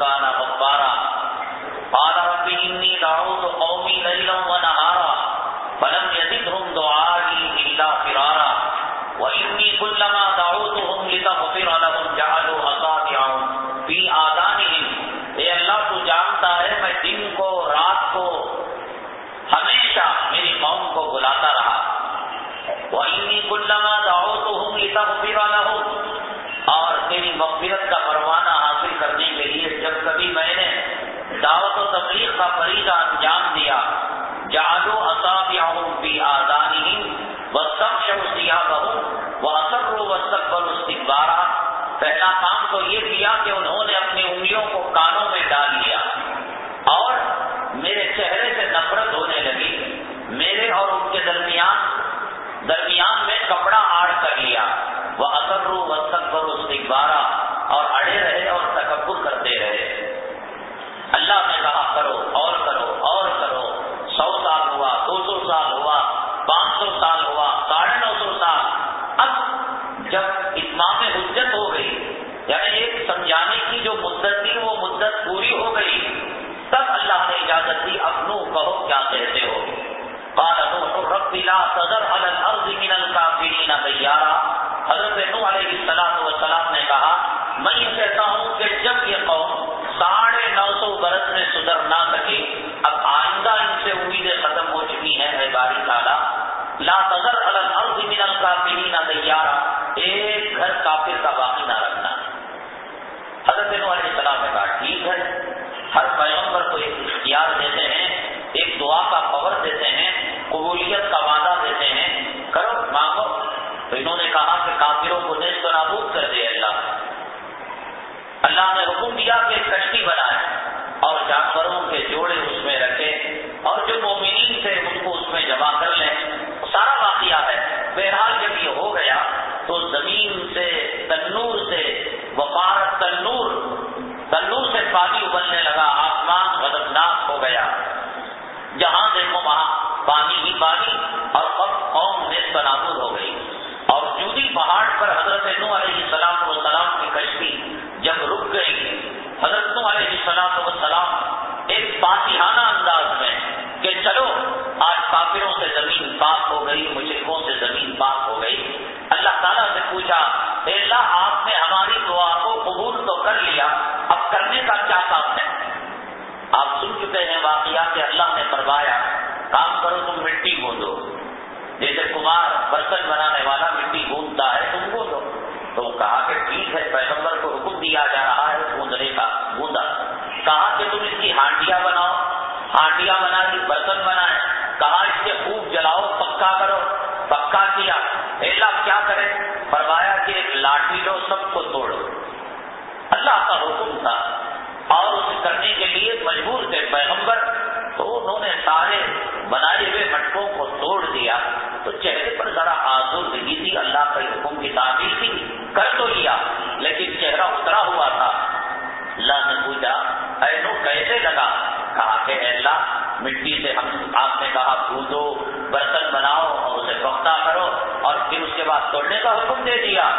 کانا غفارا قال رب انی دعوت قومی لیلا فلم يزدهم الا فرارا كلما دعوتهم لتغفر لهم جعلوا اصابعهم اے اللہ، تو جانتا ہے، میں دن کو، رات کو، ہمیشہ میری قوم کو بلاتا رہا۔ وانی دعوتهم لتغفر لهم اور تیری مغفرت کا پروانہ حاصل کرنے کے لیے جب کبھی میں نے دعوت و تبلیغ کا فریضہ انجام دیا جادو اصابعهم في آذانهم واستغشوا ثيابهم واصروا واستكبروا استكبارا پہلا کام تو یہ کیا کہ انہوں نے اپنی انگلیوں کو کانوں میں ڈال لیا اور میرے چہرے سے نفرت ہونے لگی۔ میرے اور ان کے درمیان درمیان میں کپڑا آڑ کر لیا۔ وہ اثرو و تکبر استقبارا اور اڑے رہے اور تکبر کرتے رہے۔ اللہ نے کہا، کرو، اور کرو اور کرو۔ سو سال ہوا، دو سو سال ہوا، پانچ سو سال ہوا، ساڑھے نو سو سال۔ اب جب اتمام حجت ہو گئی یعنی ایک سمجھانے کی جو مدت تھی، وہ مدت پوری ہو گئی۔ تب اللہ نے اجازت دی اپنو کہو، کیا کہتے ہو؟ رب لا صدر على الارض من الكافرين تیارا حضرت نو علیہ السلام والسلام نے کہا، میں یہ کہتا ہوں کہ جب یہ قوم ساڑھے نو سو برس میں سدھر نہ سکے اب آئندہ ان سے امیدیں ختم ہو چکی ہیں، اے باری تعالیٰ۔ لا تذر الارض من الكافرین تیارا۔ ایک گھر کافر کا باقی نہ رکھنا۔ حضرت نو علیہ السلام نے کہا، ٹھیک ہے۔ ہر پیغمبر کو ایک اختیار دیتے ہیں، ایک دعا کا پور دیتے ہیں، قبولیت کا وعدہ دیتے ہیں۔ کرو، مانگو۔ انہوں نے کہا کہ کافروں کو نیز نابود کر دے اللہ اللہ نے حکم دیا کہ کشتی بنائے اور جانوروں کے جوڑے اس میں رکھے اور جو مومنین تھے ان کو اس میں جمع کر لیں۔ سارا واقعہ ہے۔ بہرحال جب یہ ہو گیا تو زمین سے تنور سے وپار تنور تنور سے پانی ابلنے لگا۔ آسمان غدبناک ہو گیا۔ جہاں دیکھو وہاں پانی ہی پانی اور اب قوم میں تنابر ہو گئی۔ پہاڑ پر حضرت نو علیہ السلام و سلام کی کشتی جب رک گئی، حضرت نو علیہ السلام وسلام ایک فاتحانہ انداز میں کہ چلو، آج کافروں سے زمین پاک ہو گئی مشرقوں سے زمین پاک ہو گئی۔ اللہ تعالیٰ سے پوچھا، اے اللہ، آپ نے ہماری دعا کو قبول تو کر لیا، اب کرنے کا کیا کام ہے؟ آپ سن چکے ہیں واقعہ کہ اللہ نے فرمایا، کام کرو تم مٹی گوندو جیسے کمار برتن بنانے والا مٹی گوندتا ہے، تم گوندو تو کہا کہ ٹھیک ہے، پیغمبر کو حکم دیا جا رہا ہے گوندنے کا، گوندا۔ کہا کہ تم اس کی ہانڈیاں بناؤ۔ ہانڈیاں بنائی برتن بنائے کہا اس کے خوب جلاؤ، پکا کرو۔ پکا کیا۔ اللہ، کیا کرے؟ فرمایا کہ ایک لاٹھی لو، سب کو توڑو۔ اللہ کا حکم تھا۔ اور اس کرنے کے لیے مجبور تھے پیغمبر۔ تو انہوں نے سارے بنائے ہوئے مٹکوں کو توڑ دیا۔ تو چہرے پر ذرا آسودگی تھی، اللہ کے حکم کی تعبیر تھی، کر تو لیا، لیکن چہرہ اترا ہوا تھا۔ اللہ نے پوچھا اینو کیسے لگا؟ کہا کہ اللہ، مٹی سے ہم، آپ نے کہا پوجو برتن بناؤ اور اسے پختہ کرو، اور پھر اس کے بعد توڑنے کا حکم دے دیا۔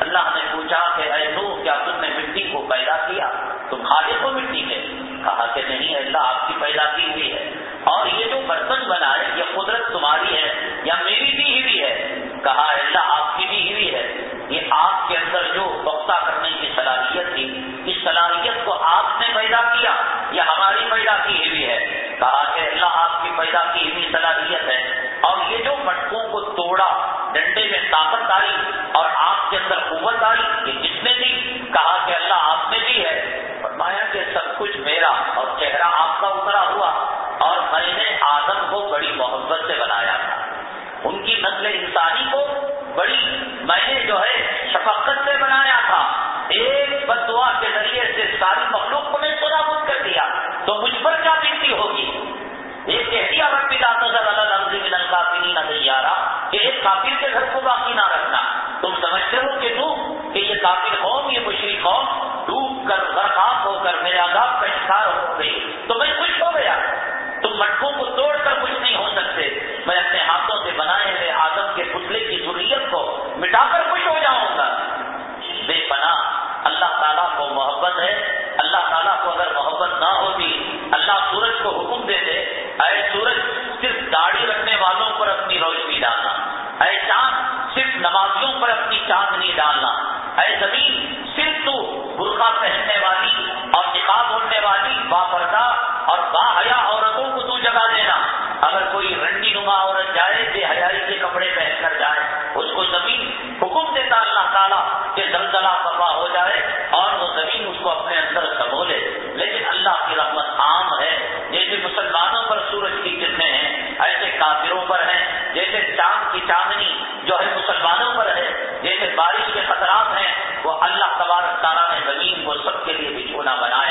اللہ نے پوچھا کہ اے نو، کیا تم نے مٹی کو پیدا کیا؟ تم خالق ہو مٹی میں کہا کہ نہیں اللہ، آپ کی پیدا کی ہوئی ہے۔ اور یہ جو برتن بنا ہے، یہ قدرت تمہاری ہے، یا میری دی ہوئی ہے؟ کہا، اللہ آپ کی دی ہوئی ہے۔ یہ آپ کے اندر جو بختہ کرنے کی صلاحیت تھی، اس صلاحیت کو آپ نے پیدا کیا، یا ہماری پیدا کی ہوئی ہے؟ کہا کہ اللہ آپ کی پیدا کی ہوئی صلاحیت ہے۔ اور یہ جو مٹکوں کو توڑا، ڈنڈے میں طاقت آئی، اور آپ کے اندر قوت آئی، یہ کس نے دی؟ کہا کہ اللہ آپ نے دی ہے۔ فرمایا کہ سب بڑی میں نے جو ہے شفقت سے بنایا تھا۔ ایک بدعا کے ذریعے سے ساری مخلوق کو میں سنا کر دیا۔ تو مجھ پر کیا بنتی ہوگی؟ ایک احتیاط پتا نظر اللہ رمضی ملن کافی نہ تیارا کہ ایک کافر کے گھر کو باقی نہ رکھنا۔ تم سمجھتے ہو کہ تم کہ یہ کافر قوم، یہ مشرق قوم ڈوب کر برخاست ہو کر میرے عذاب کا شکار ہو گئی تو میں خوش ہو گیا۔ تم مٹکوں کو توڑ کر کچھ نہیں ہو سکتے۔ میں اپنے ہاتھوں سے بنائے ہوئے آدم ڈسپلے کی ضروریت کو مٹا کر خوش ہو جاؤں گا۔ بے پناہ، اللہ تعالیٰ کو محبت ہے۔ اللہ تعالیٰ کو اگر محبت نہ ہوتی، اللہ سورج کو حکم دے دے اے سورج، صرف داڑھی رکھنے والوں پر اپنی روشنی ڈالنا۔ اے چاند، صرف نمازیوں پر اپنی چاندنی ڈالنا۔ اے زمین، صرف تو برقع پہننے والی اور نقاب ہونے والی باپردہ اور با حیا عورتوں کو تو جگہ دینا۔ اگر کوئی رنڈی نما عورت جائے بے حیائی کے کپڑے پہن کر جائے، اس کو زمین حکم دیتا اللہ تعالیٰ کہ زلزلہ برپا ہو جائے اور وہ زمین اس کو اپنے اندر سمولے لیکن اللہ کی رحمت عام ہے۔ جیسے مسلمانوں پر سورج کی کتنے ہیں، ایسے کافروں پر ہیں۔ جیسے چاند کی چاندنی جو ہے مسلمانوں پر ہے، جیسے بارش کے خطرات ہیں، وہ اللہ تبارک تعالیٰ نے زمین کو سب کے لیے بچھونا بنایا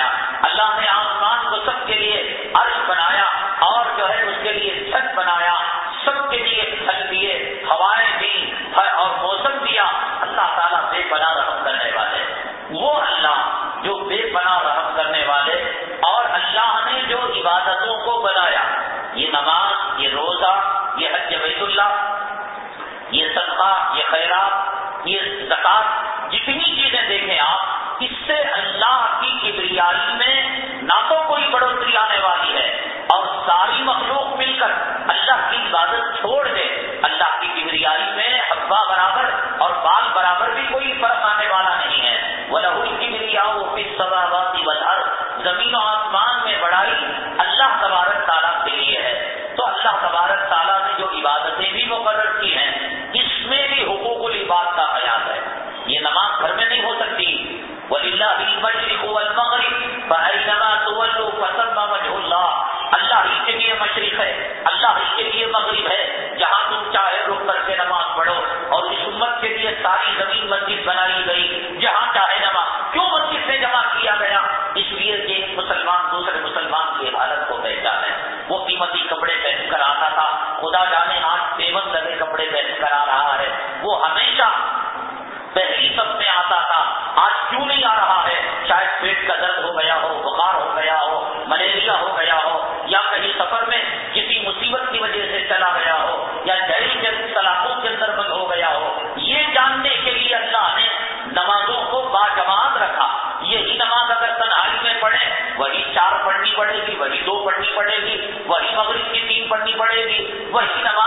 پڑے گی، وہی دو پڑھنی پڑے گی، وہی مغرب کی تین پڑھنی پڑے گی، وہی نماز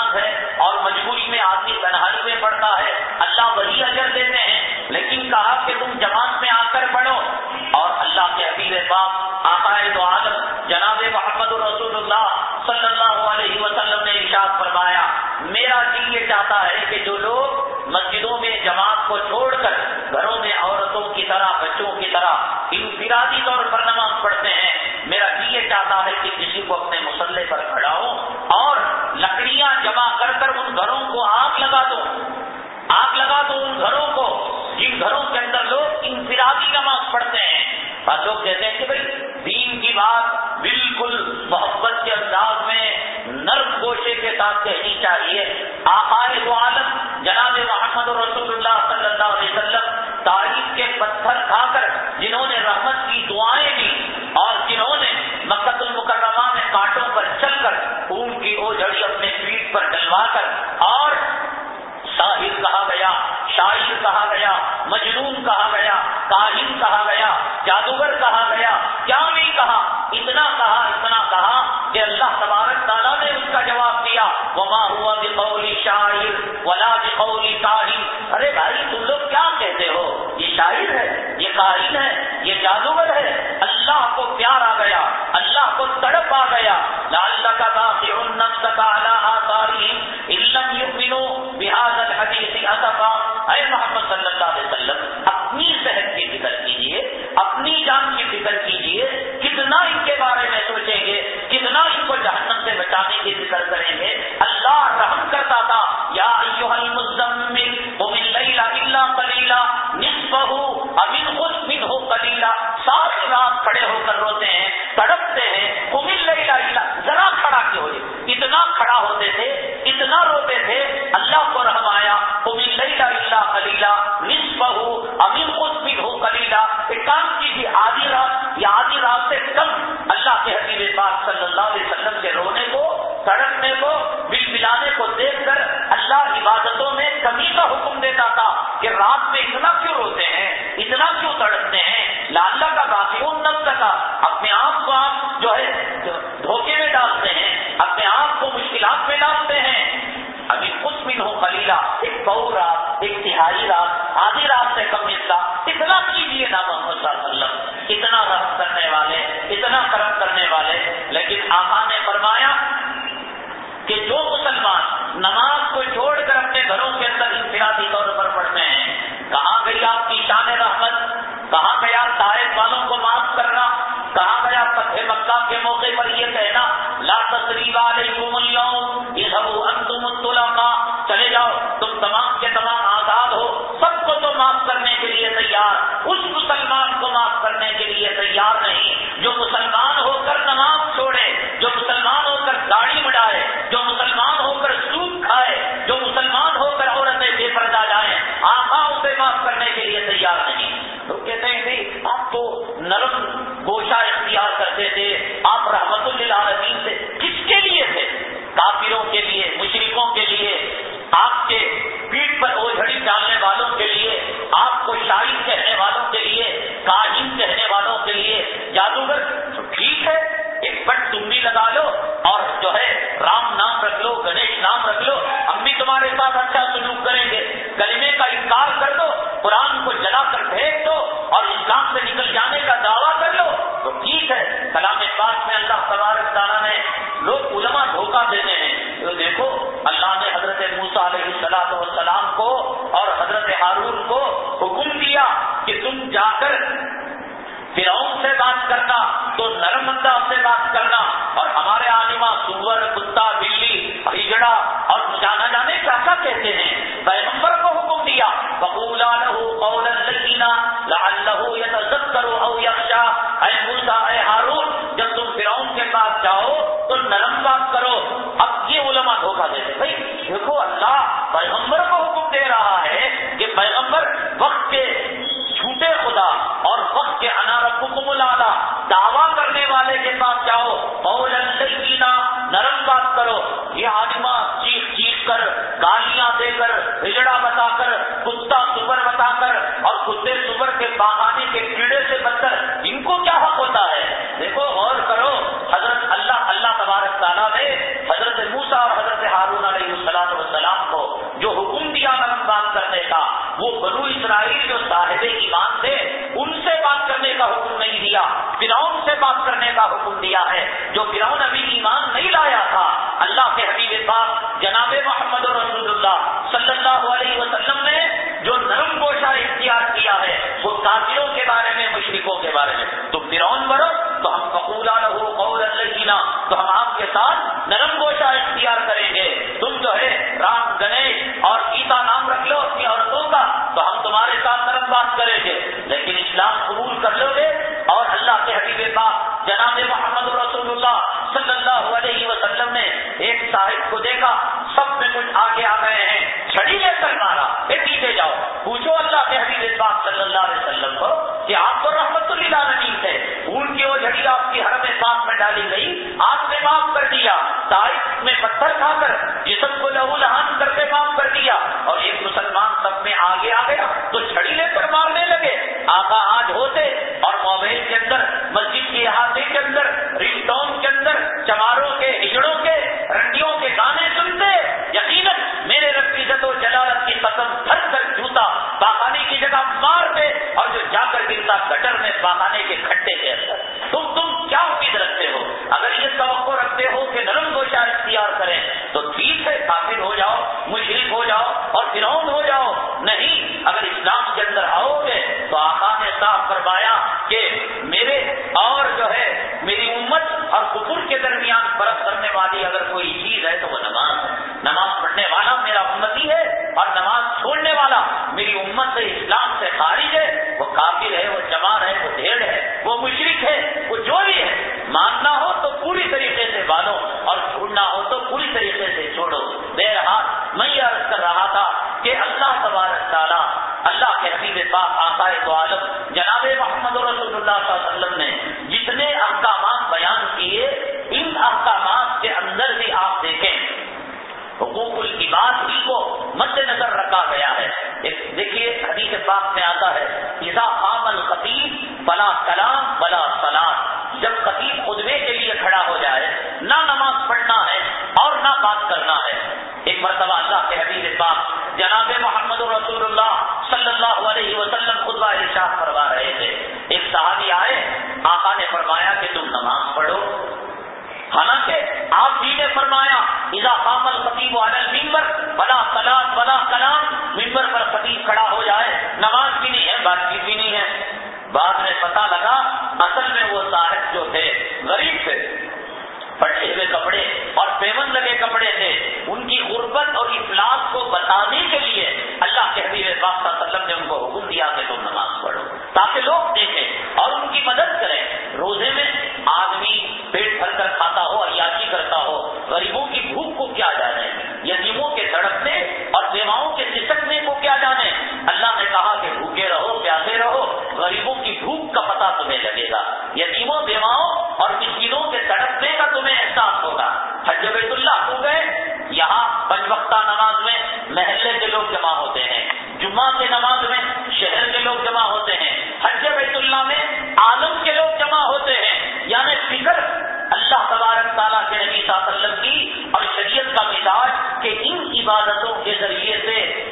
کرنے کو، بل ملانے کو دیکھ کر اللہ عبادتوں میں کمی کا حکم دیتا تھا کہ رات میں اتنا کیوں روتے ہیں، اتنا کیوں تڑپتے ہیں؟ لالا کا باقیوں نب سکا اپنے آپ کو آپ جو ہے، دھوکے میں ڈالتے ہیں، اپنے آپ کو مشکلات میں ڈالتے ہیں۔ ابھی کچھ بھی ہو خلیلا ایک بہو رات، ایک تہائی رات آدھی رات سے کم حصہ اتنا کیجیے نا محمد صلی اللہ علیہ وسلم۔ اتنا رقص کرنے والے، اتنا کرم Allah خدے سور کے باغانے کے کیڑے سے بدتر ان کو کیا حق ہوتا ہے؟ دیکھو، غور کرو، حضرت اللہ اللہ تبارک تعالیٰ نے حضرت موسا اور حضرت ہارون علیہ السلام والسلام کو جو حکم دیا نرم بات کرنے کا، وہ بنو اسرائیل جو صاحب ایمان تھے، ان سے بات کرنے کا حکم نہیں دیا، فرعون سے بات کرنے کا حکم دیا ہے۔ جو فرعون نہ بات کرنا ہے۔ ایک مرتبہ اللہ کے حبیب پاک جناب محمد رسول اللہ صلی اللہ علیہ وسلم خطبہ ارشاد فرما رہے تھے۔ ایک صحابی آئے، آقا نے فرمایا کہ تم نماز پڑھو۔ حالانکہ آپ جی نے فرمایا، اذا قام الخطیب علی المنبر بلا سلاد بلا کلام ممبر پر خطیب کھڑا ہو جائے۔ نماز بھی نہیں ہے، بات چیت بھی نہیں ہے۔ بعد میں پتا لگا، اصل میں وہ صاحب جو تھے، غریب تھے۔ پٹے ہوئے کپڑے اور پیمن لگے کپڑے تھے۔ ان کی غربت اور افلاس کو بتانے کے لیے اللہ کے حبیب پاک صلی اللہ علیہ وسلم نے ان کو حکم دیا کہ تم نماز پڑھو، تاکہ لوگ دیکھیں اور ان کی مدد کریں۔ روزے میں آدمی پیٹ بھر کر کھاتا ہو، عیاشی کرتا ہو، غریبوں کی بھوک کو کیا جانے؟ یتیموں کے تڑپنے اور بیواؤں کے سسکنے کو کیا جانے؟ اللہ نے کہا کہ بھوکے رہو، پیاسے رہو، غریبوں کی بھوک کا پتہ تمہیں لگے۔ گا۔ یتیموں بیواؤں اور مسکینوں کے تڑپنے کا تمہیں احساس ہوگا۔ حج بیت اللہ ہو گئے۔ یہاں پنج وقتہ نماز میں محلے کے لوگ جمع ہوتے ہیں۔ جمعہ کے نماز میں شہر کے لوگ جمع ہوتے ہیں۔ حج بیت اللہ میں عالم کے لوگ جمع ہوتے ہیں۔ یعنی فکر اللہ تبارک تعالیٰ کے نبی صلی اللہ علیہ وسلم کی اور شریعت کا مزاج کہ ان عبادتوں کے ذریعے سے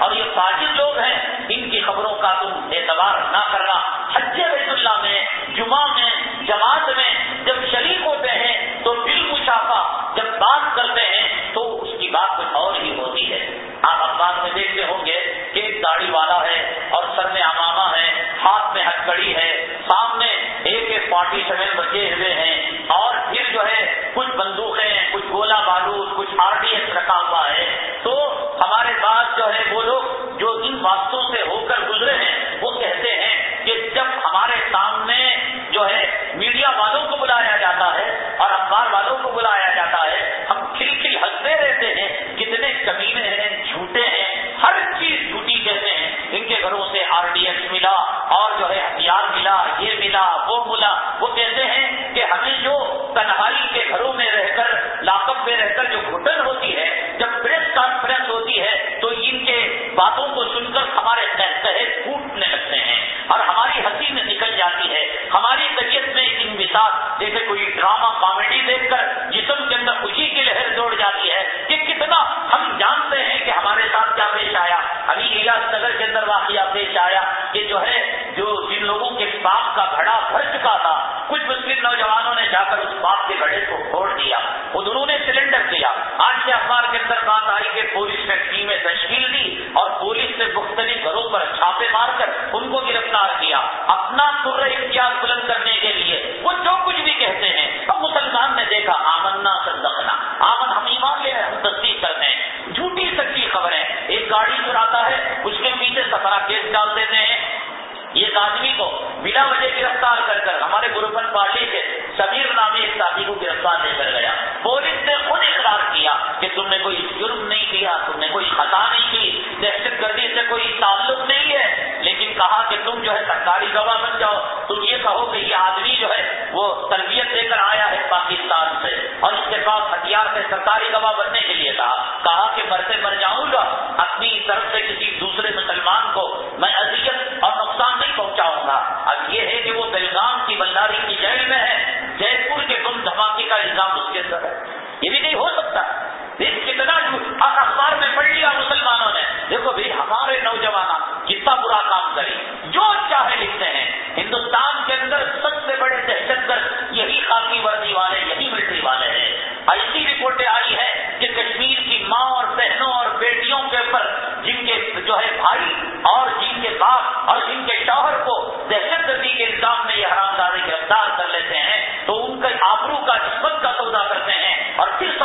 اور یہ فاجر لوگ ہیں، ان کی خبروں کا تم اعتبار نہ کرنا۔ حج بیت اللہ میں، جمعہ میں، جماعت میں جب شریک ہوتے ہیں، تو دل مشافہ، جب بات کرتے ہیں، تو اس کی بات کچھ اور ہی ہوتی ہے۔ آپ اخبار میں دیکھتے ہوں گے کہ ایک داڑھی والا ہے اور سر میں امامہ ہے، ہاتھ میں ہتکڑی ہے، سامنے ایک ایک فورٹی سیون بچے ہوئے ہیں۔ کے گھڑے کو சகாபாக்கள்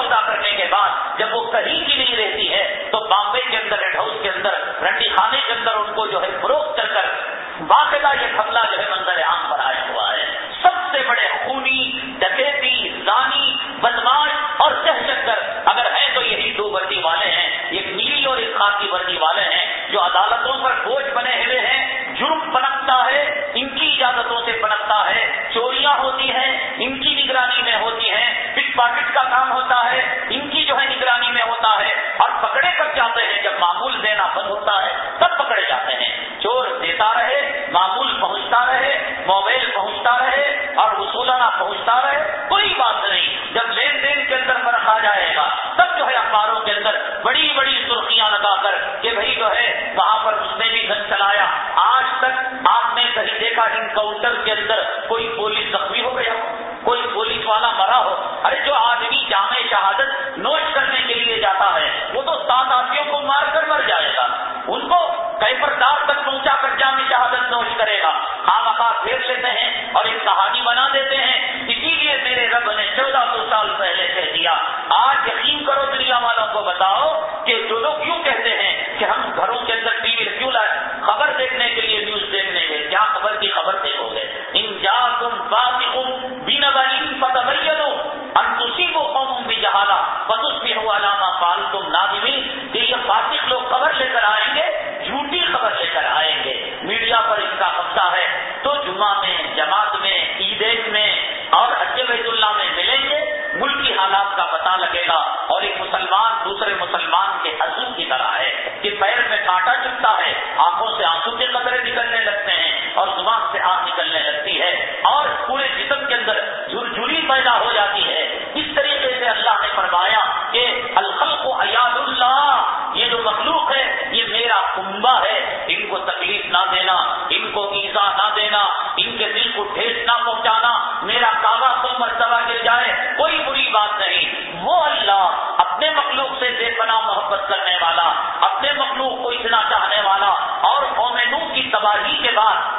سودا کرنے کے بعد جب وہ کہیں کی نہیں رہتی ہے، تو بامبے کے اندر ریڈ ہاؤس کے اندر، رنڈی خانے کے اندر ان کو جو ہے فروخت کر کر، واقعہ یہ دینا، ان کے دل کو ٹھیک نہ پہنچانا، میرا کعبہ سو مرتبہ گر جائے، کوئی بری بات نہیں۔ وہ اللہ اپنے مخلوق سے بے پناہ محبت کرنے والا، اپنے مخلوق کو اتنا چاہنے والا، اور قوم نو کی تباہی کے بعد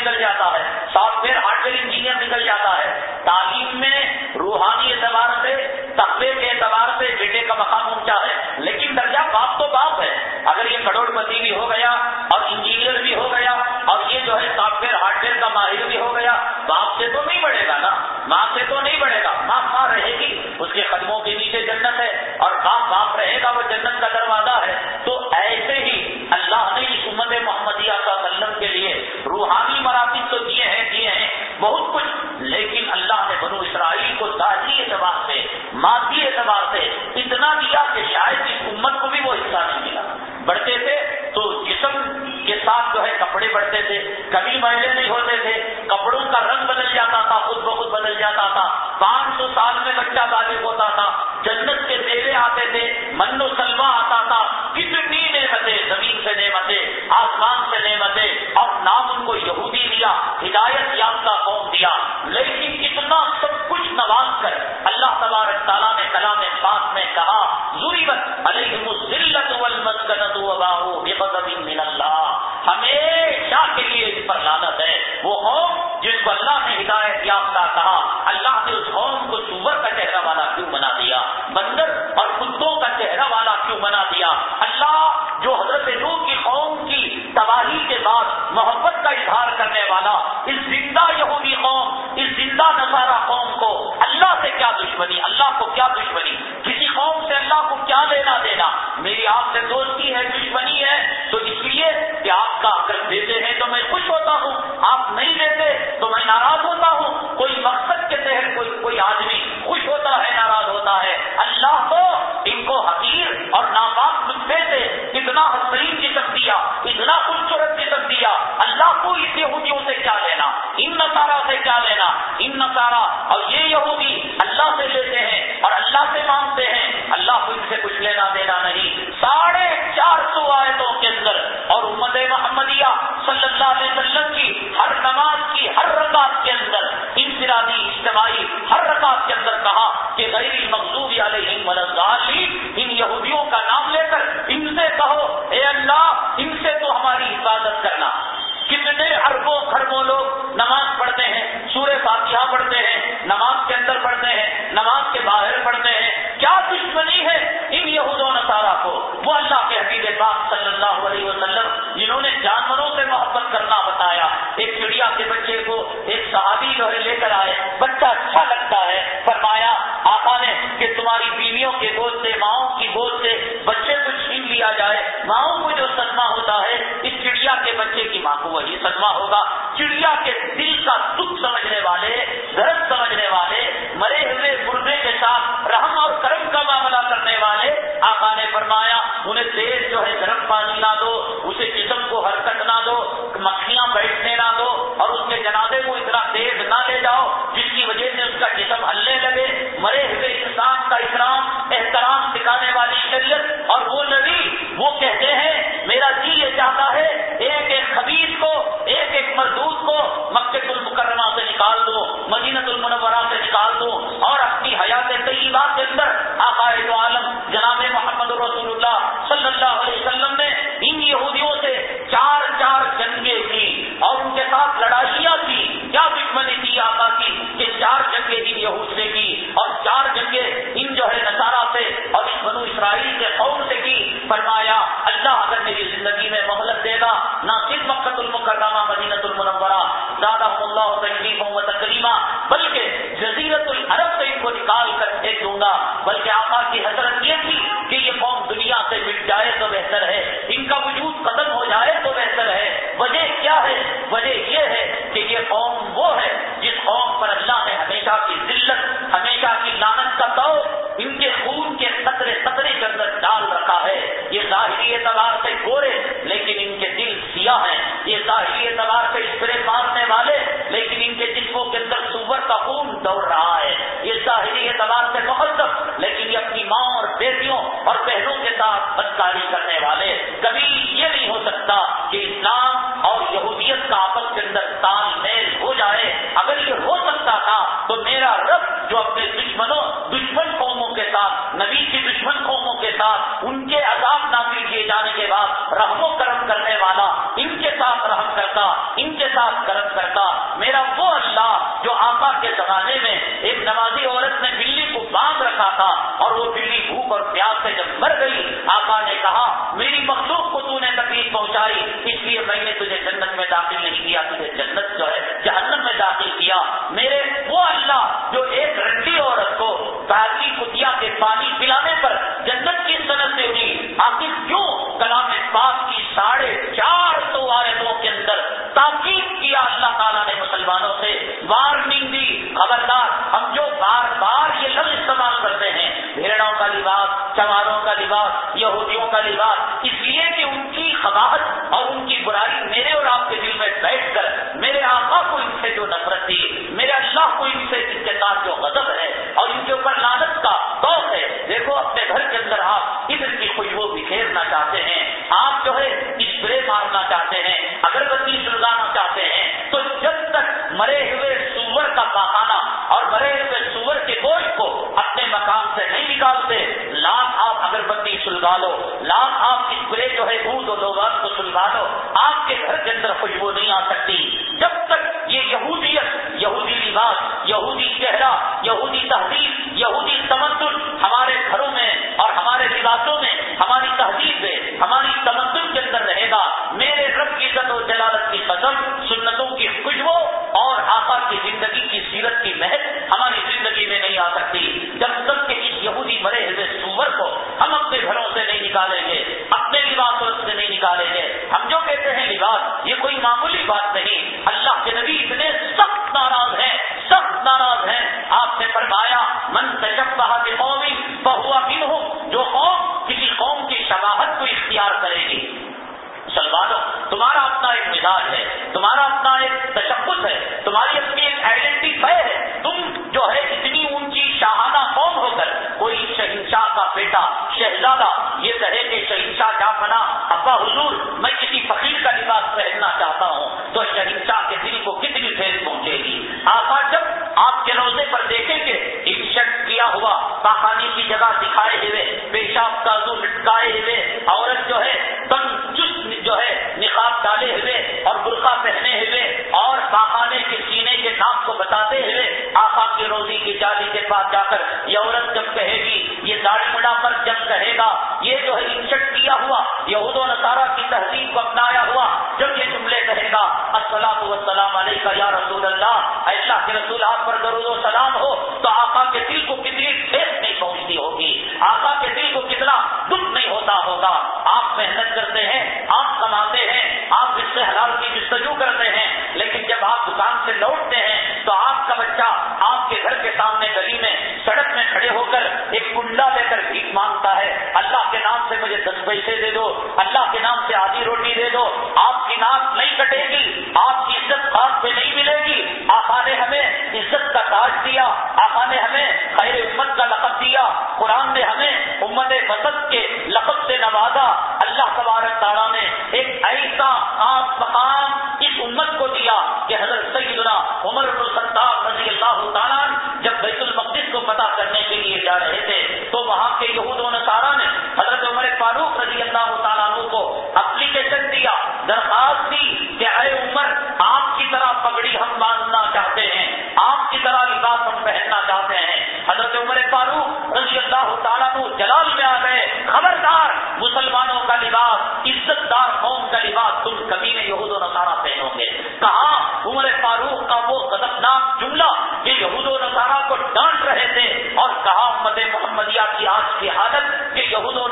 نکل جاتا ہے۔ You hidayah ظاہری اعتبار سے مقدم لیکن یہ اپنی ماں اور بیٹیوں اور بہنوں کے ساتھ بدکاری کرنے والے ہے بھوت و دوبات کو سلجھا دو آپ کے گھر کے اندر خوشبو نہیں آ سکتی۔ جب تک یہ یہودیت، یہودی لباس، یہودی چہرہ، یہودی تہذیب رسول اللہ تعالیٰ تو جلال میں آ گئے۔ خبردار، مسلمانوں کا لباس عزت دار قوم کا لباس تم کبھی نے یہود و نصارہ پہنو گے۔ کہا، عمر فاروق کا وہ غدبناک جملہ جو یہود و نصارہ کو ڈانٹ رہے تھے اور کہا، امت محمدیہ کی آج کی حالت کہ یہود و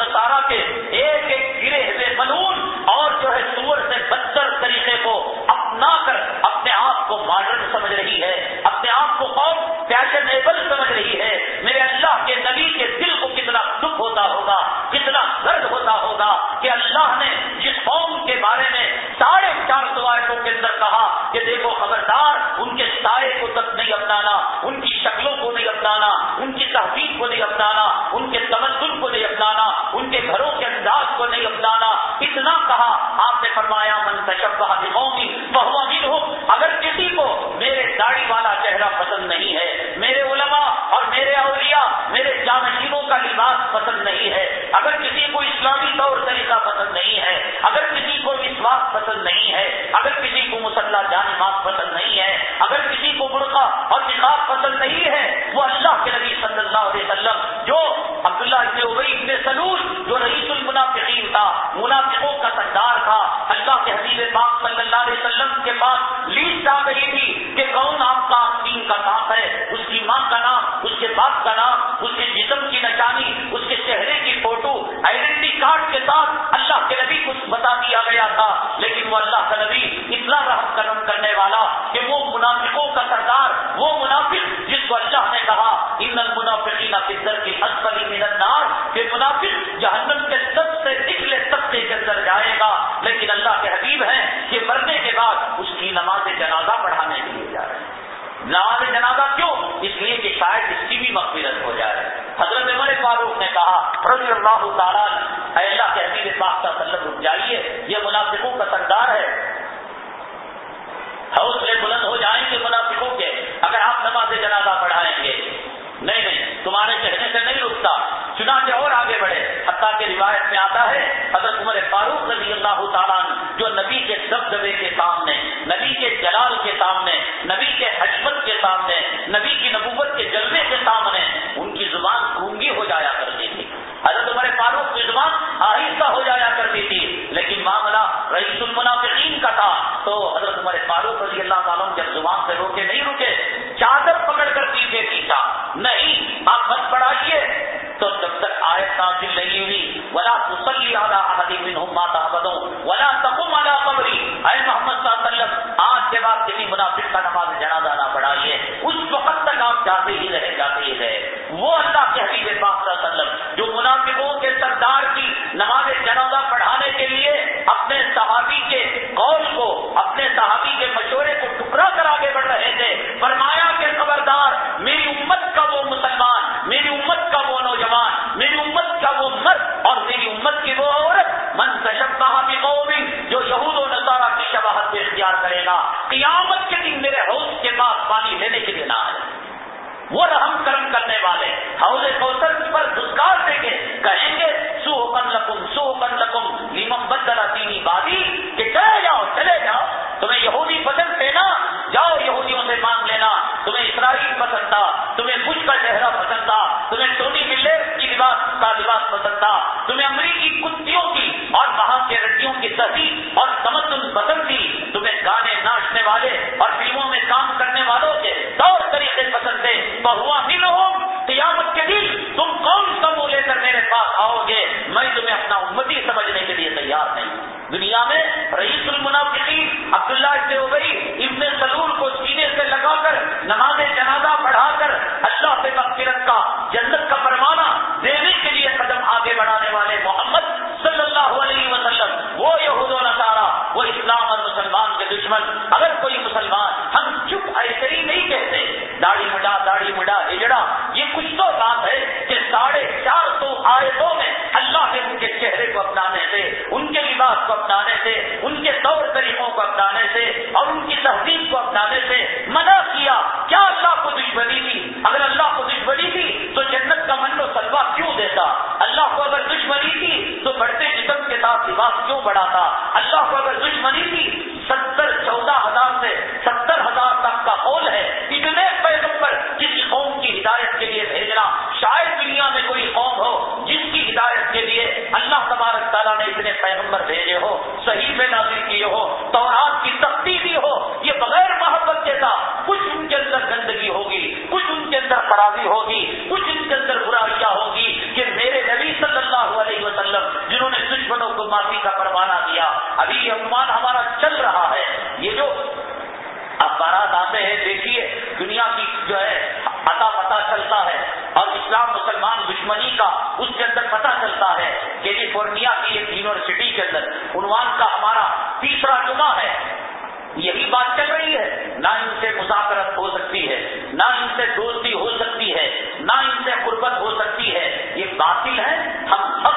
وسلم کے پاس تو حضرت عمر فاروق رضی اللہ تعالیٰ جب زبان سے کو معافی کا پروانہ دیا ابھی یہ اپمان ہمارا چل رہا ہے۔ یہ جو اخبارات آتے ہیں، دیکھیے، دنیا کی جو ہے، عطا پتا چلتا ہے۔ اور اسلام مسلمان دشمنی کا اس کے اندر پتا چلتا ہے کیلیفورنیا کی ایک یونیورسٹی کے اندر عنوان کا ہمارا تیسرا جمعہ ہے۔ یہی بات چل رہی ہے۔ نہ ان سے مذاکرت ہو سکتی ہے، نہ ان سے دوستی ہو سکتی ہے، نہ ان سے قربت ہو سکتی ہے۔ یہ باطل ہے۔ ہم سب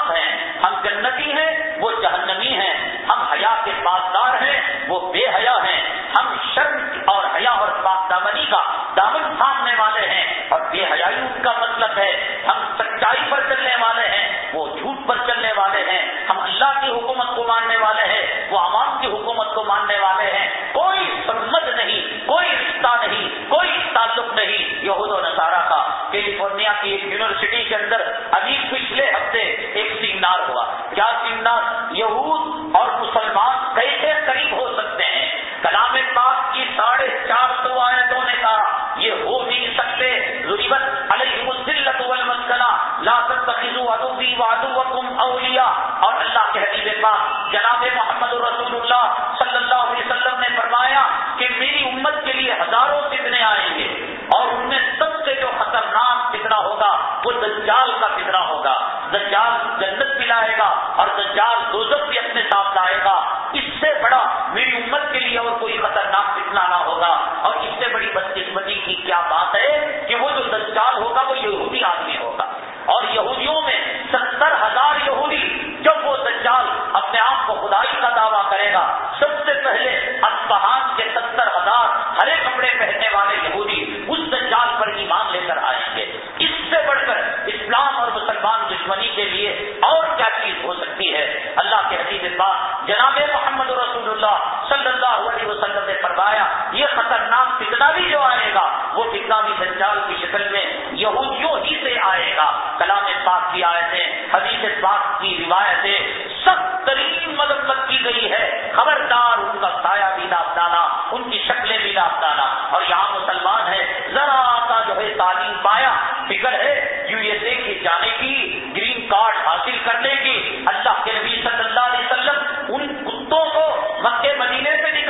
وہ جہنمی ہیں، ہم حیا کے پاسدار ہیں، وہ بے حیا ہیں۔ ہم شرم اور حیا اور پاسدامنی کا دامن تھامنے والے ہیں۔ اور بے حیائی اس کا مطلب ہے، ہم سچائی پر چلنے والے ہیں، وہ جھوٹ پر چلنے والے ہیں۔ ہم اللہ کی حکومت کو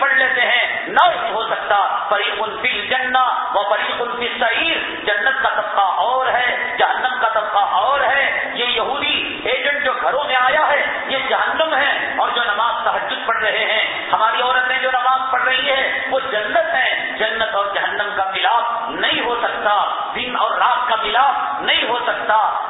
پڑھ لیتے ہیں، نہ نہیں ہو سکتا، فریق فی الجنہ و فریق فی سعیر جنت کا طبقہ اور ہے، جہنم کا طبقہ اور ہے۔ یہ یہودی ایجنٹ جو گھروں میں آیا ہے، یہ جہنم ہے۔ اور جو نماز تحجد پڑھ رہے ہیں، ہماری عورتیں جو نماز پڑھ رہی ہیں، وہ جنت ہے جنت اور جہنم کا ملاپ نہیں ہو سکتا، دن اور رات کا ملاپ نہیں ہو سکتا۔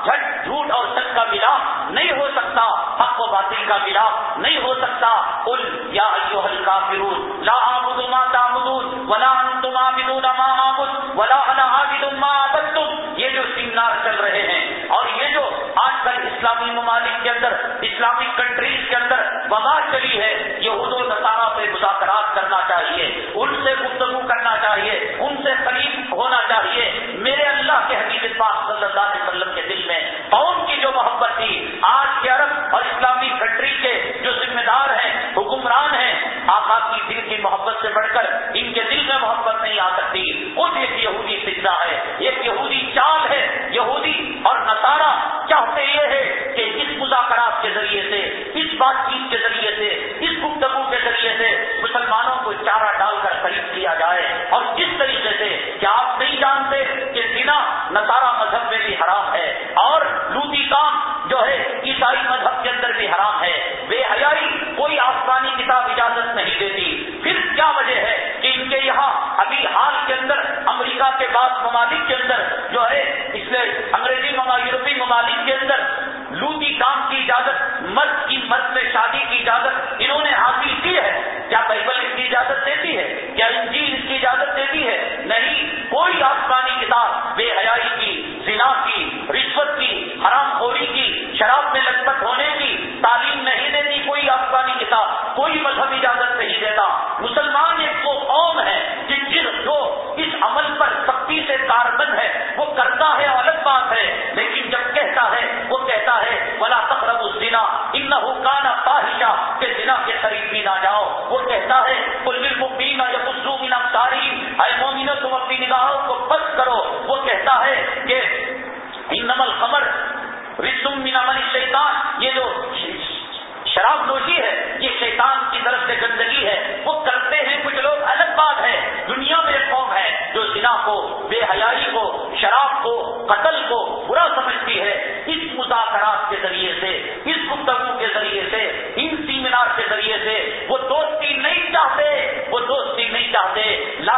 تھے، وہ دوستی نہیں چاہتے، وہ دوستی نہیں چاہتے۔ لا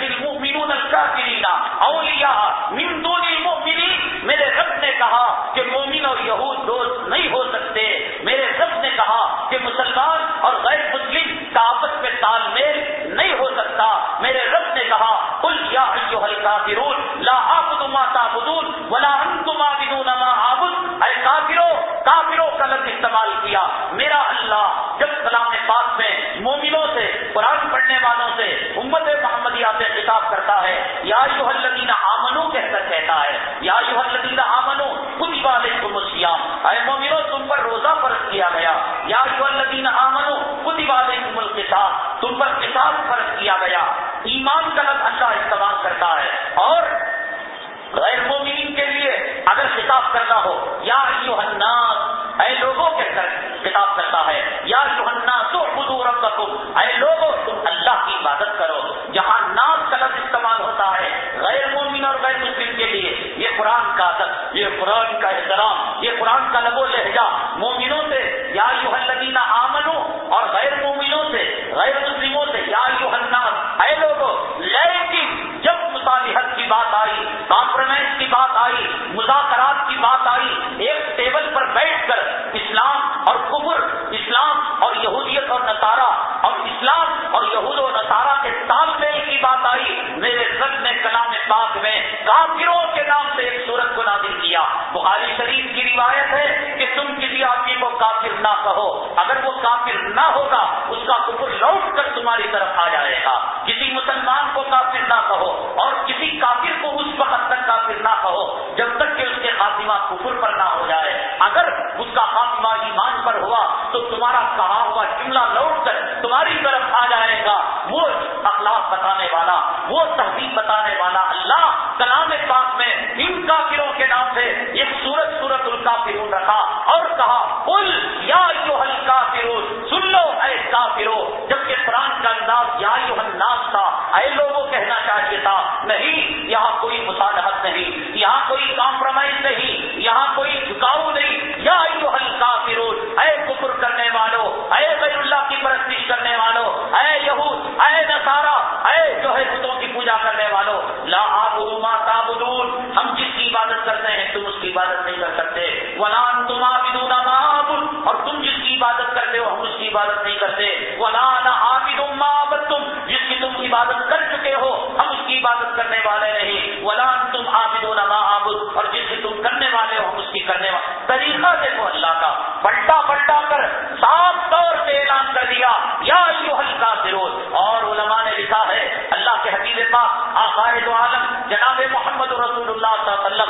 المؤمنون الکافرین، اولیاء من دون المؤمنین۔ میرے رب نے کہا کہ مومن اور یہود دوست نہیں ہو سکتے۔ میرے رب نے کہا کہ مسلمان اور غیر مسلم மக்களவோ عالم جناب محمد رسول اللہ صلی اللہ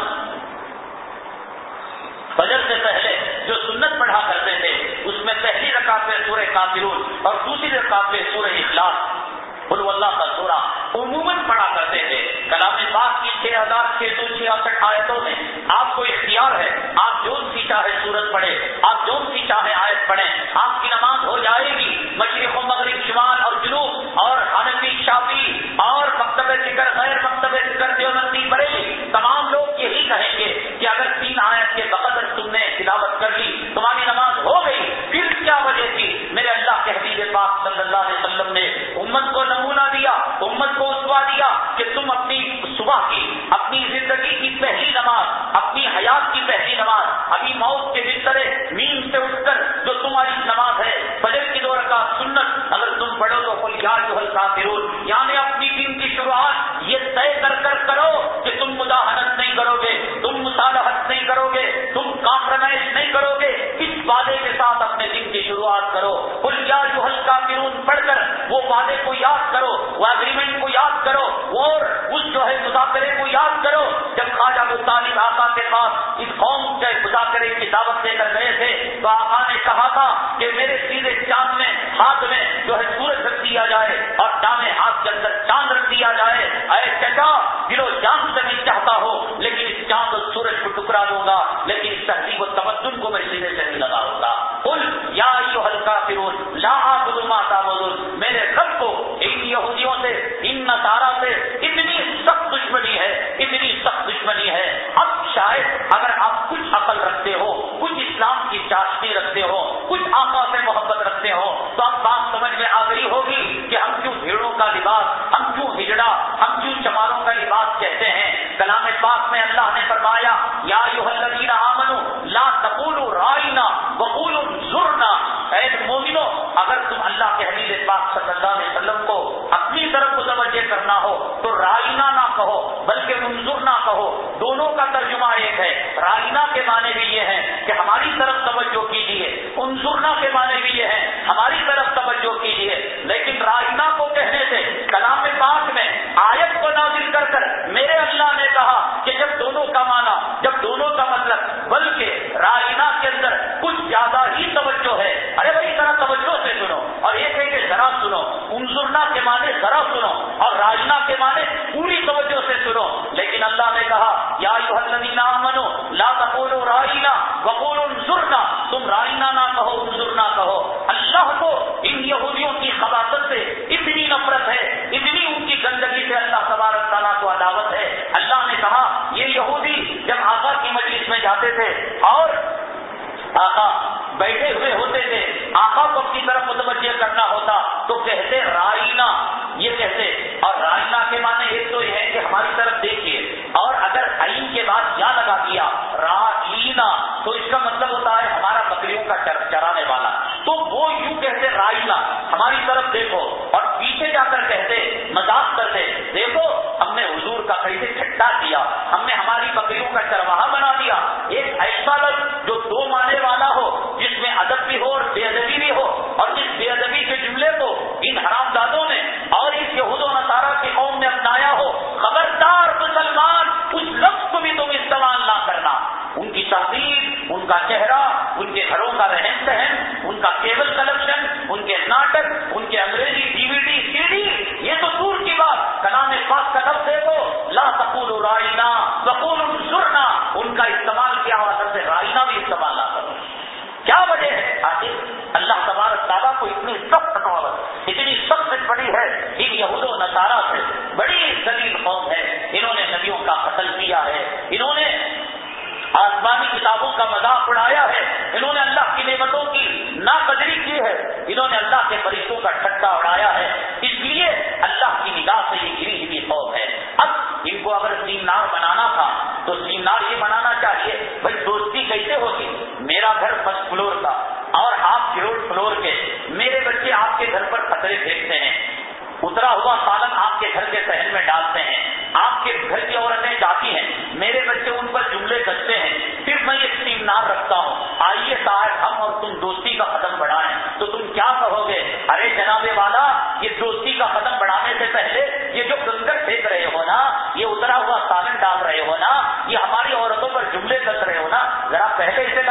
دونوں کا ترجمہ ایک ہے رائنا کے معنی بھی یہ ہے کہ ہمارے گھر کے سہن میں ڈالتے ہیں۔ آپ کے گھر کی عورتیں جاتی ہیں، میرے بچے ان پر جملے کرتے ہیں۔ پھر میں یہ اسٹیمنار رکھتا ہوں۔ آئیے صاحب ہم اور تم دوستی کا قدم بڑھائیں۔ تو تم کیا کہو گے؟ ارے جناب والا، یہ دوستی کا قدم بڑھانے سے پہلے یہ جو گنگر پھینک رہے ہو نا، یہ اترا ہوا سالن ڈال رہے ہو نا، یہ ہماری عورتوں پر جملے کر رہے ہو نا۔ ذرا پہلے اسے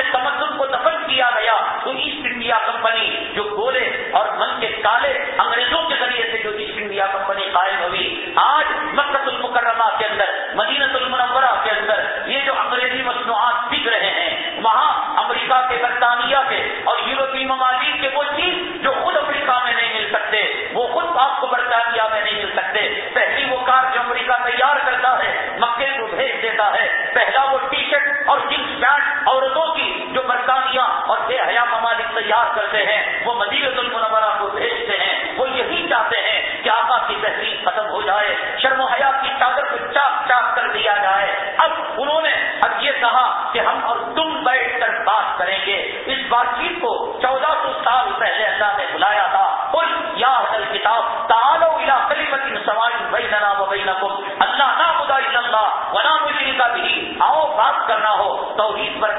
کے تمدن کو دفن کیا گیا، تو ایسٹ انڈیا کمپنی جو گولے اور من کے کالے انگریزوں کے ذریعے سے جو ایسٹ انڈیا کمپنی قائم ہوئی، آج مکت المکرمہ کے اندر، مدینہ المنورہ کے اندر یہ جو انگریزی مصنوعات بک رہے ہیں، وہاں امریکہ کے، برطانیہ کے اور یورپی ممالک کے وہ چیز جو خود امریکہ میں نہیں مل سکتے، وہ خود آپ کو برطانیہ میں نہیں مل سکتے۔ پہلی وہ کار جو امریکہ تیار کرتا ہے، مکے کو بھیج دیتا ہے، پہلا وہ ٹی شرٹ اور جنس لوگوں کی جو برطانیہ اور بے حیا ممالک تیار کرتے ہیں وہ مزید المنور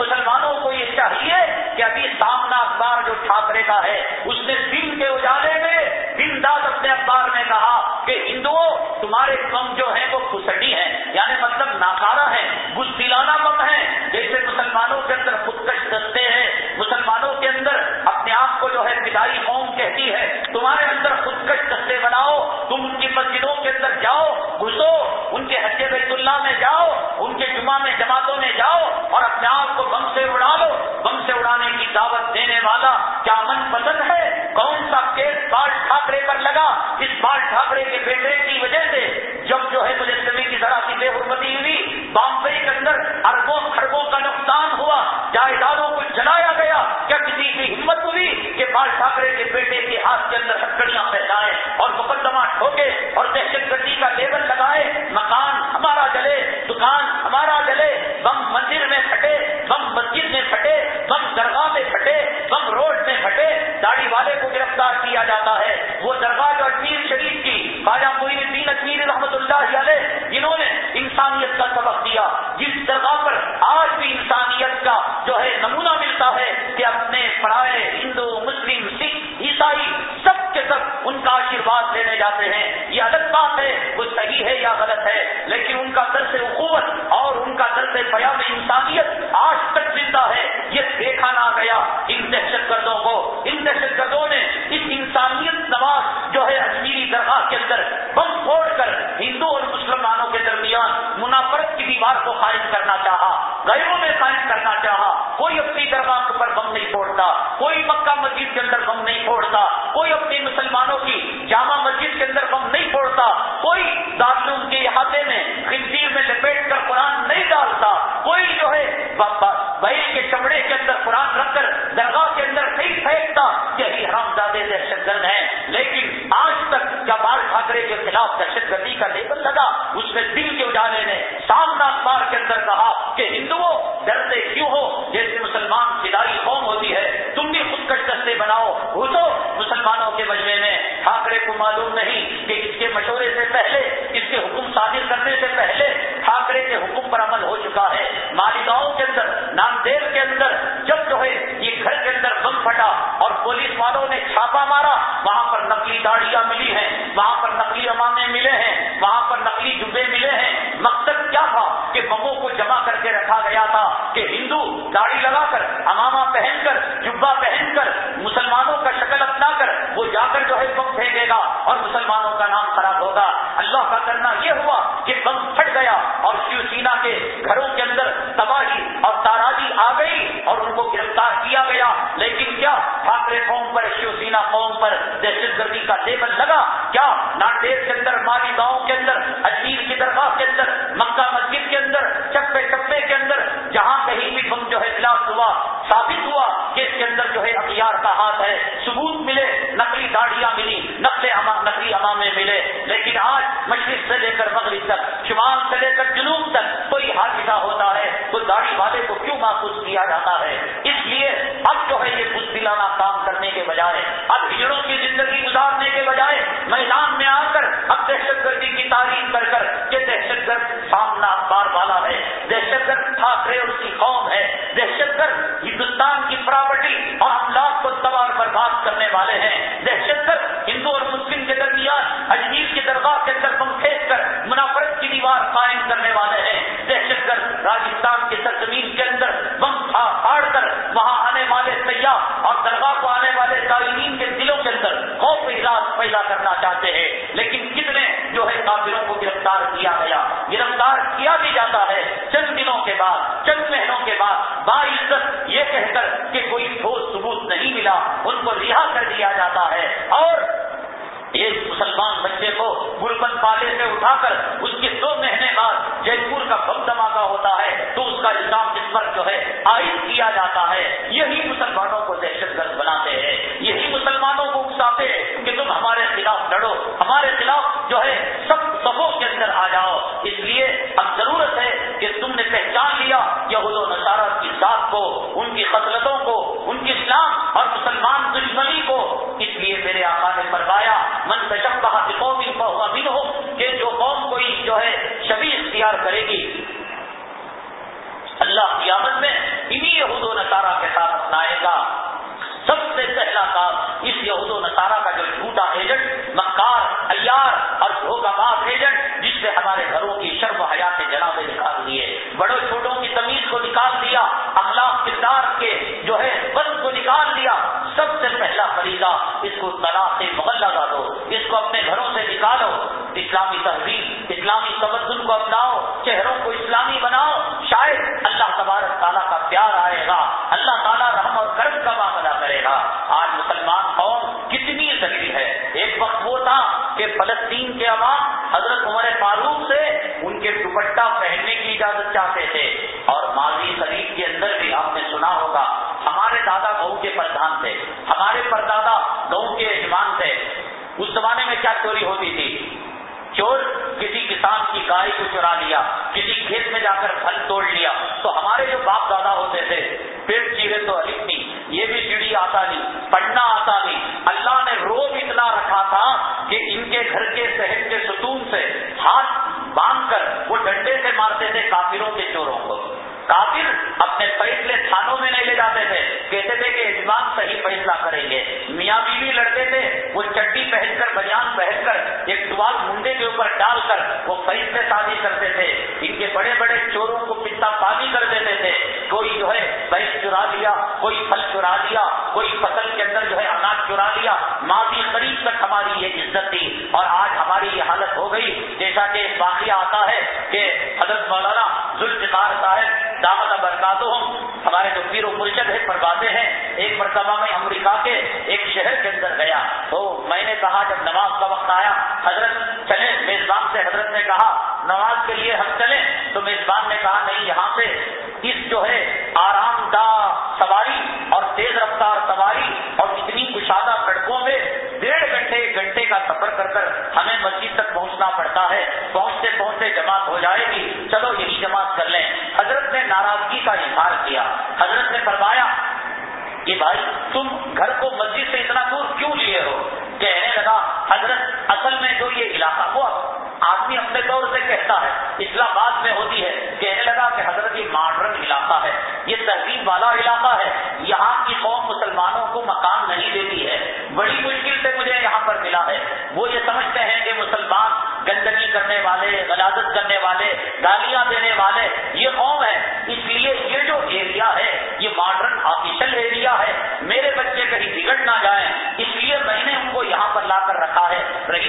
مسلمانوں کو یہ چاہیے کہ ابھی سامنا اخبار جو ٹھاکرے کا ہے، اس نے دن کے اجالے میں دن داد اپنے اخبار میں کہا کہ ہندوؤں، تمہارے کم جو ہیں وہ کھسٹی ہیں یعنی مطلب ناکارا ہے گسلانہ کم ہے جیسے مسلمانوں کے اندر خودکش دستے ہیں، مسلمانوں کے اندر اپنے آپ کو جو ہے فدائی قوم کہتی ہے، تمہارے اندر اندر جاؤ، گھسو، ان کے حجے بیت اللہ میں جاؤ، ان کے جمعہ میں جماعتوں میں جاؤ اور اپنے آپ کو بم سے اڑا لو۔ بم سے اڑانے کی دعوت دینے والا کیا من پسند ہے؟ کون سا کیس بال ٹھاکرے پر لگا؟ اس بال ٹھاکرے کے بیٹے کی وجہ سے جب جو ہے مجسمے کی ذرا سی بے حرمتی ہوئی، بامبئی کے اندر اربوں خربوں کا نقصان ہوا، جائیدادوں کو جلایا گیا، کیا کسی کی ہمت ہوئی کہ بال ٹھاکرے کے بیٹے کے ہاتھ کے اندر ہتکڑیاں پھیلائیں اور مقدمہ ٹھوکے جاتا ہے۔ وہ درگاہ جو اجمیر شریف کی خواجہ مہین الدین اجمیر کے اندر، مالی گاؤں کے اندر، اجمیر کی درگاہ کے اندر، مکہ مسجد کے اندر، چپے چپے کے اندر، جہاں کہیں بھی ہم جو ہے اجلاس ہوا، ثابت ہوا کہ اس کے اندر جو ہے اختیار کا ہاتھ ہے، ثبوت ملے، نقلی داڑیاں ملی، نقل نقلی امامے ملے۔ لیکن آج مشرق سے لے کر مغرب تک، شمال سے لے کر جنوب تک کوئی حادثہ ہوتا ہے تو داڑھی والے کو کیوں محفوظ کیا جاتا ہے؟ اس لیے اب جو ہے یہ بزدلانہ کام کرنے کے بجائے، اب ہیروں کی زندگی گزارنے کے بجائے مہیلا تمدن کو اپناؤ، چہروں کو اسلامی بناؤ، شاید اللہ تبارک تعالیٰ کا پیار آئے گا۔ اللہ تعالیٰ رحم اور کرم کا معاملہ کرے گا۔ آج مسلمان قوم کتنی ضروری ہے۔ ایک وقت وہ تھا کہ فلسطین کے عوام حضرت عمر فاروق سے ان کے دوپٹہ پہننے کی اجازت چاہتے تھے۔ کر وہ شادی کرتے تھے، ان کے بڑے بڑے چوروں کو پتا پانی کر دیتے تھے۔ کوئی جو ہے بحث چرا لیا، کوئی پھل چرا لیا، کوئی فصل کے اندر جو ہے اناج چرا لیا۔ ماضی قریب تک ہماری یہ عزت تھی اور آج ہماری یہ حالت ہو گئی۔ جیسا کہ واقعہ آتا ہے کہ حضرت مولانا ذوالفقار صاحب دعوت برکات ہمارے جو پیر و مرشد ہے پرواتے ہیں، ایک مرتبہ میں امریکہ کے ایک شہر کے اندر گیا۔ تو میں نے کہا، جب نماز کا وقت آیا، حضرت سے حضرت نے کہا، نماز کے لیے ہم چلیں۔ تو میزبان نے کہا، نہیں، یہاں سے اس جو ہے آرام دہ سواری اور تیز رفتار سواری اور اتنی کشادہ سڑکوں میں ڈیڑھ گھنٹے ایک گھنٹے کا سفر کر کر ہمیں مسجد تک پہنچنا پڑتا ہے۔ پہنچتے پہنچتے جماعت ہو جائے گی۔ چلو یہی جماعت کر لیں۔ حضرت نے ناراضگی کا اظہار کیا۔ حضرت نے فرمایا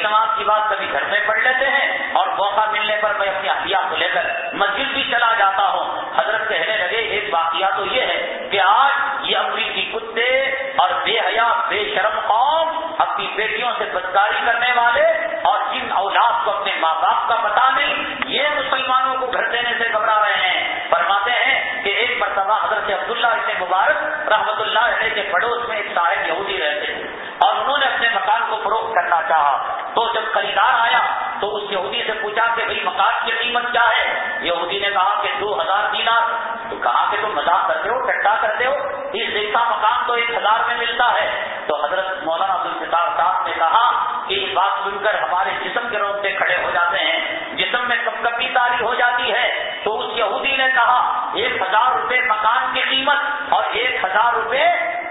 نماز کی بات کبھی گھر میں پڑھ لیتے ہیں اور موقع ملنے پر میں اپنی ہتھیار کو لے کر مسجد بھی چلا جاتا ہوں۔ حضرت کہنے لگے، ایک واقعہ تو یہ ہے کہ آج یہ امریکی کتے اور بے حیا، بے شرم قوم اپنی بیٹیوں سے بدکاری کرنے والے اور جن اولاد کو اپنے ماں باپ کا پتا نہیں، یہ مسلمانوں کو گھر دینے سے گھبرا رہے ہیں۔ فرماتے ہیں کہ ایک مرتبہ حضرت عبداللہ ابن مبارک رحمت اللہ علیہ کے پڑوس میں ایک صاحب یہودی رہتے تھے اور انہوں نے اپنے مکان کو فروخت کرنا چاہا تو جب خریدار آیا تو اس یہودی سے پوچھا کہ بھائی مکان کی قیمت کیا ہے؟ یہودی نے کہا کہ دو ہزار دینار۔ تو کہا کہ تم مذاق کرتے ہو ٹٹا کرتے ہو؟ اس جیسا مکان تو ایک ہزار میں ملتا ہے۔ تو حضرت مولانا عبد صاحب نے کہا کہ یہ بات سن کر ہمارے جسم کے روپے کھڑے ہو جاتے ہیں، جسم میں کب کبھی تاری ہو جاتی ہے۔ تو اس یہودی نے کہا، ایک ہزار روپے مکان کی قیمت اور ایک ہزار روپے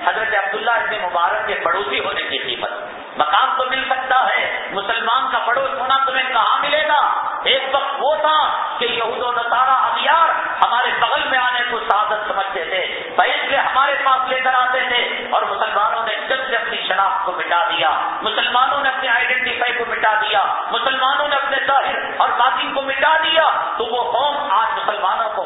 حضرت عبداللہ ابن مبارک کے پڑوسی ہونے کی قیمت۔ مقام تو مل سکتا ہے۔ مسلمان کا پڑوس ہونا تمہیں کہاں ملے گا؟ ایک وقت وہ تھا کہ یہود و نصارہ اغیار ہمارے بغل میں آنے کو سعادت سمجھتے تھے۔ فیصلے ہمارے پاس لے کر آتے تھے اور مسلمانوں نے جب سے اپنی شناخت کو مٹا دیا۔ مسلمانوں نے نے اپنے آئیڈینٹیفائی کو مٹا دیا۔ مسلمانوں نے اپنے ظاہر اور باطن کو مٹا دیا۔ تو وہ قوم آج مسلمانوں کو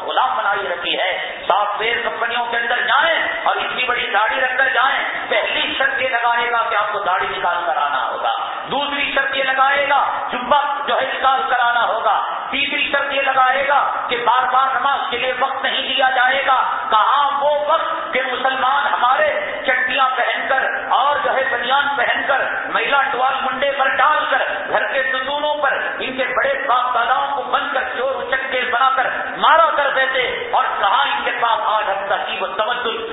ان کے بڑے باپ داداؤں کو بن کر چور چکے بنا کر مارا کر تھے اور کہاں ان کے پاس آج ہم تحقیق و تمدن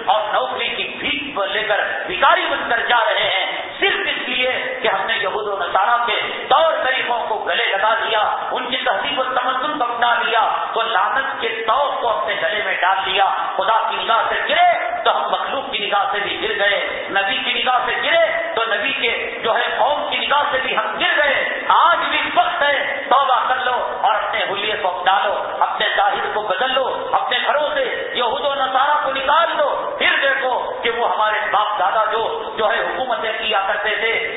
کرتے تھے۔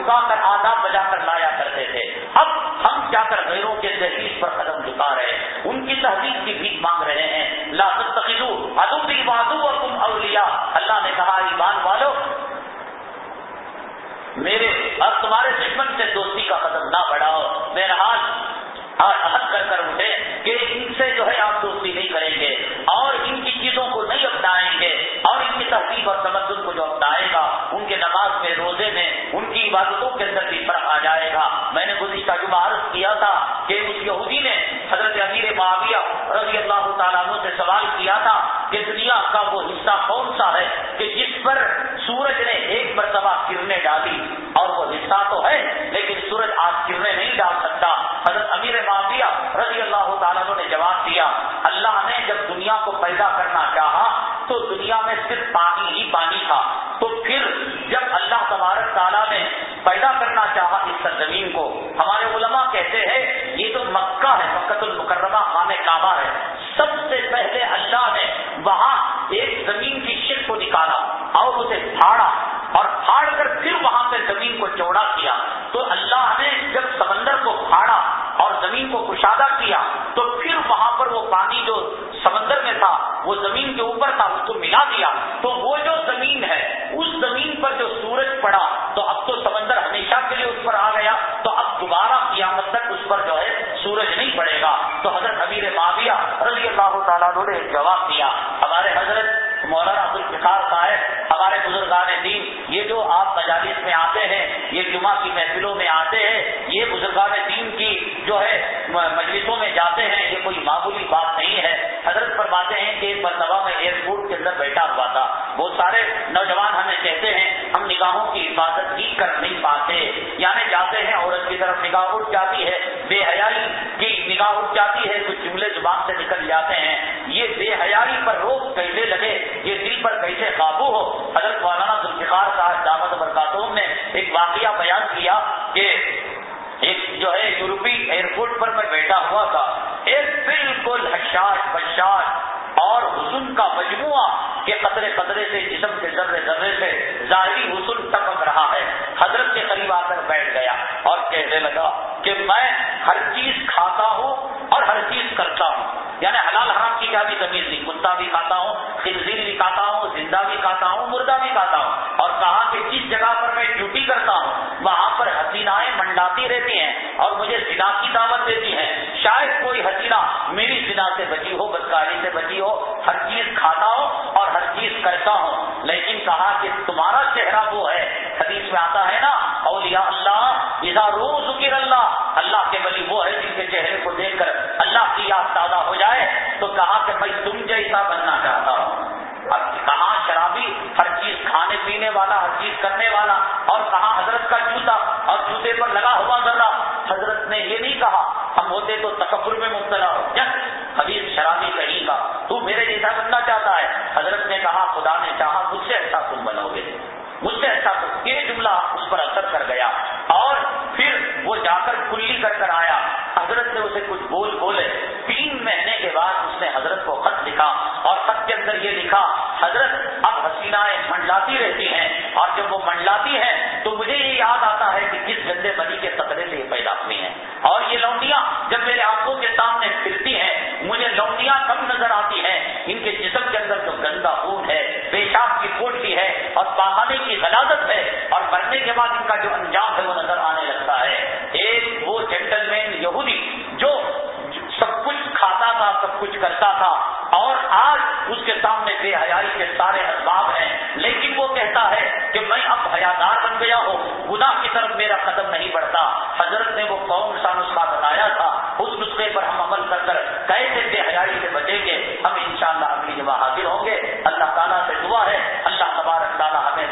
جھکا کر آداب بجا کر لایا کرتے تھے۔ اب ہم جا کر غیروں کے تحریر پر قدم جھکا رہے ان کی تحریر کی بھی مانگ رہے ہیں۔ لاست ادو ادوبی بادو اور تم اولیا اللہ نے کہا، ایمان والو، میرے اور تمہارے دشمن سے دوستی کا قدم نہ بڑھاؤ۔ بہرحال مرتبہ کرنے ڈالی اور وہ حصہ تو ہے، لیکن سورج آج کرنے نہیں ڈال سکتا۔ حضرت امیر معاویہ رضی اللہ تعالیٰ نے جواب دیا، اللہ نے جب دنیا کو پیدا کرنا چاہا تو دنیا میں صرف پانی ہی پانی تھا۔ تو پھر جب اللہ تبارک تعالیٰ نے پیدا کرنا چاہا اس سرزمین کو، ہمارے علماء کہتے ہیں، یہ تو مکہ ہے مکت المکرمہ، خانہ کعبہ ہے۔ سب سے پہلے اللہ بیٹھا ہوا تھا۔ بہت سارے نوجوان ہمیں کہتے ہیں، ہم نگاہوں کی حفاظت ہی کر نہیں پاتے۔ یعنی جاتے ہیں، عورت کی طرف نگاہ اٹھ جاتی ہے۔ بے حیائی کی نگاہ اٹھ جاتی ہے، کچھ جملے زبان سے نکل جاتے ہیں۔ یہ بے حیائی پر روک کیسے لگے، یہ دل پر کیسے قابو ہو؟ حضرت مولانا ذوالفقار صاحب دعوت برکاتوں نے ایک واقعہ بیان کیا کہ ایک جو ہے، یورپی ایئرپورٹ پر میں بیٹھا ہوا تھا۔ ایک بالکل حشاش بشاش اور حسن کا مجموعہ کے قطرے قطرے سے، جسم کے ذرے ذرے سے ظاہری حسن ٹپک رہا ہے۔ حضرت کے قریب آ کر بیٹھ گیا اور کہنے لگا کہ میں ہر چیز کھاتا ہوں اور ہر چیز کرتا ہوں۔ یعنی حلال حرام کی کیا بھی زمین نہیں۔ کتا بھی کھاتا ہوں، خنزیر بھی کھاتا ہوں، زندہ بھی کھاتا ہوں، مردہ بھی کھاتا ہوں۔ اور کہا کہ جس جگہ پر میں ڈیوٹی کرتا ہوں، وہاں پر حسینائیں منڈاتی رہتی ہیں اور مجھے زنا کی دعوت دیتی ہیں۔ شاید کوئی حسینہ میری زنا سے بچی ہو، بدکاری سے بچی ہو، ہر چیز کھاتا کرتا ہوں۔ لیکن کہا کہ تمہارا چہرہ وہ ہے۔ حدیث میں آتا ہے نا، اولیاء اللہ اذا روز ذکر اللہ اللہ کے بلی وہ ہے جن کے چہرے کو دیکھ کر اللہ کی یاد تازہ ہو جائے۔ تو کہا کہ میں تم جیسا بننا چاہتا ہوں۔ اب کہاں شرابی، ہر چیز کھانے پینے والا، ہر چیز کرنے والا۔ اور کہاں حضرت کا جوتا، اور جوتے پر لگا ہوا ذرا حضرت نے یہ نہیں کہا، ہم ہوتے تو تکبر میں مبتلا ہو۔ کیا حبیب شرابی کہیں گا، تو میرے جیسا بننا چاہتا ہے حضرت نے کہا خدا نے چاہا مجھ سے اچھا تم بنو گے مجھ سے اچھا یہ جملہ اس پر اثر کر گیا اور پھر وہ جا کر کلی کر کر آیا حضرت نے اسے کچھ بول بولے تین مہینے کے بعد اس نے حضرت کو خط لکھا اور خط کے اندر یہ لکھا، حضرت، اب حسینائیں منڈلاتی رہتی ہیں اور جب وہ منڈلاتی ہیں تو مجھے یہ یاد آتا ہے کہ کس گندے بنی کے قطرے سے یہ پیدا ہوئی ہیں۔ اور یہ لونڈیاں جب میرے آنکھوں کے سامنے پھرتی ہیں، مجھے لونڈیاں کم نظر آتی ہیں۔ ان کے جسم کے اندر جو گندا خون ہے پیشاب کی کوٹی ہے اور پہانے کی غلادت ہے۔ اور مرنے کے بعد ان کا جو انجام ہے وہ نظر آنے لگتا ہے۔ ایک وہ جینٹل مین یہودی جو سب کچھ کھاتا تھا، سب کچھ کرتا تھا اس کے سامنے بے حیائی کے سارے اسباب ہیں۔ لیکن وہ کہتا ہے کہ میں اب حیادار بن گیا ہوں۔ گناہ کی طرف میرا قدم نہیں بڑھتا۔ حضرت نے وہ قوم سا نسخہ بتایا تھا۔ اس نسخے پر ہم عمل کر کر کیسے بے حیائی سے بچیں گے؟ ہم انشاءاللہ اگلی جمع حاضر ہوں گے۔ اللہ تعالیٰ سے دعا ہے۔ اللہ تبارک تعالیٰ ہمیں